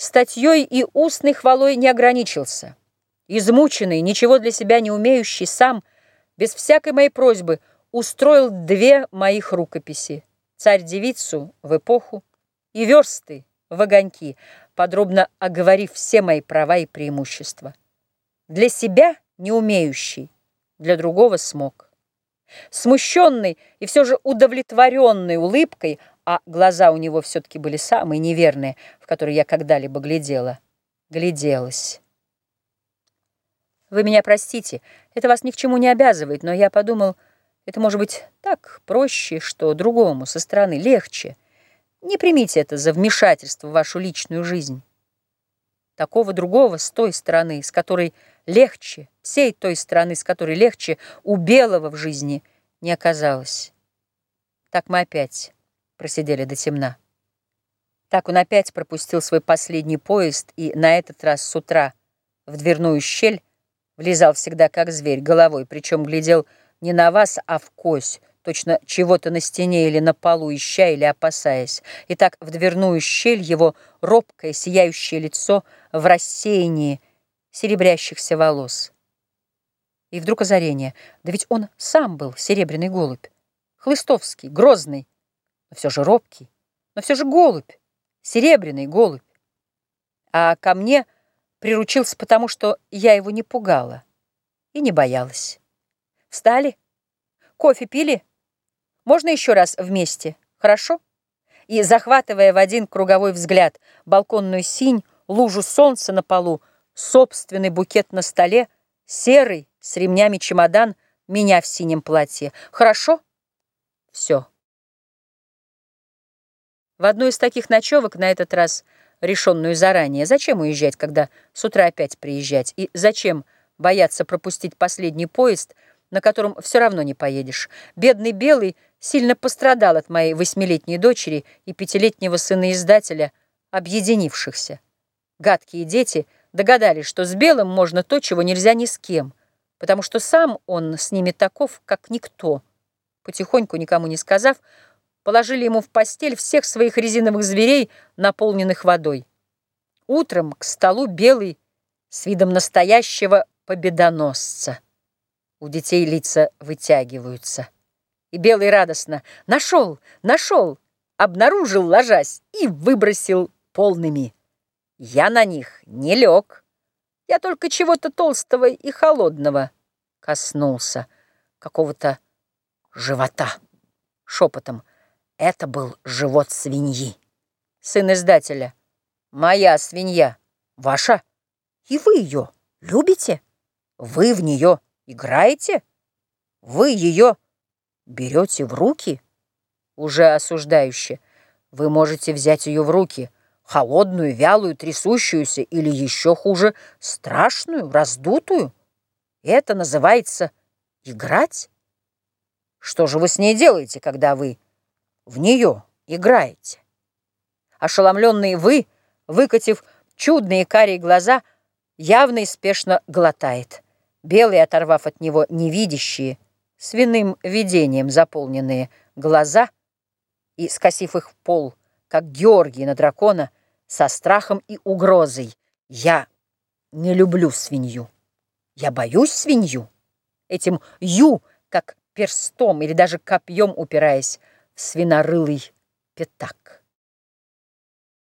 статьей и устной хвалой не ограничился. Измученный, ничего для себя не умеющий, сам, без всякой моей просьбы, устроил две моих рукописи «Царь-девицу» в эпоху и «Версты» в огоньки, подробно оговорив все мои права и преимущества. Для себя не умеющий, для другого смог. Смущенный и все же удовлетворенный улыбкой, а глаза у него все-таки были самые неверные, в которые я когда-либо глядела, гляделась. Вы меня простите, это вас ни к чему не обязывает, но я подумал, это может быть так проще, что другому со стороны легче. Не примите это за вмешательство в вашу личную жизнь. Такого другого с той стороны, с которой легче, всей той стороны, с которой легче, у белого в жизни не оказалось. Так мы опять просидели до темна. Так он опять пропустил свой последний поезд и на этот раз с утра в дверную щель влезал всегда как зверь головой, причем глядел не на вас, а в кость, точно чего-то на стене или на полу ища или опасаясь. И так в дверную щель его робкое сияющее лицо в рассеянии серебрящихся волос. И вдруг озарение. Да ведь он сам был серебряный голубь. Хлыстовский, грозный, но все же робкий, но все же голубь, серебряный голубь. А ко мне приручился потому, что я его не пугала и не боялась. Встали? Кофе пили? Можно еще раз вместе, хорошо? И, захватывая в один круговой взгляд балконную синь, лужу солнца на полу, собственный букет на столе, серый, с ремнями чемодан, меня в синем платье. Хорошо? Все. В одну из таких ночевок на этот раз, решенную заранее, зачем уезжать, когда с утра опять приезжать, и зачем бояться пропустить последний поезд, на котором все равно не поедешь. Бедный Белый сильно пострадал от моей восьмилетней дочери и пятилетнего сына-издателя, объединившихся. Гадкие дети догадались, что с Белым можно то, чего нельзя ни с кем, потому что сам он с ними таков, как никто. Потихоньку, никому не сказав, положили ему в постель всех своих резиновых зверей, наполненных водой. Утром к столу белый с видом настоящего победоносца. У детей лица вытягиваются. И белый радостно «Нашел! Нашел!» обнаружил, ложась, и выбросил полными. Я на них не лег. Я только чего-то толстого и холодного коснулся, какого-то живота. Шепотом это был живот свиньи. Сын издателя. Моя свинья. Ваша? И вы ее любите? Вы в нее играете? Вы ее берете в руки? Уже осуждающе. Вы можете взять ее в руки, холодную, вялую, трясущуюся или еще хуже, страшную, раздутую. Это называется играть? Что же вы с ней делаете, когда вы в нее играете. Ошеломленные вы, выкатив чудные карие глаза, явно и спешно глотает. Белые, оторвав от него невидящие, свиным видением заполненные глаза и, скосив их в пол, как Георгий на дракона, со страхом и угрозой. Я не люблю свинью. Я боюсь свинью. Этим «ю», как перстом или даже копьем упираясь, свинорылый пятак.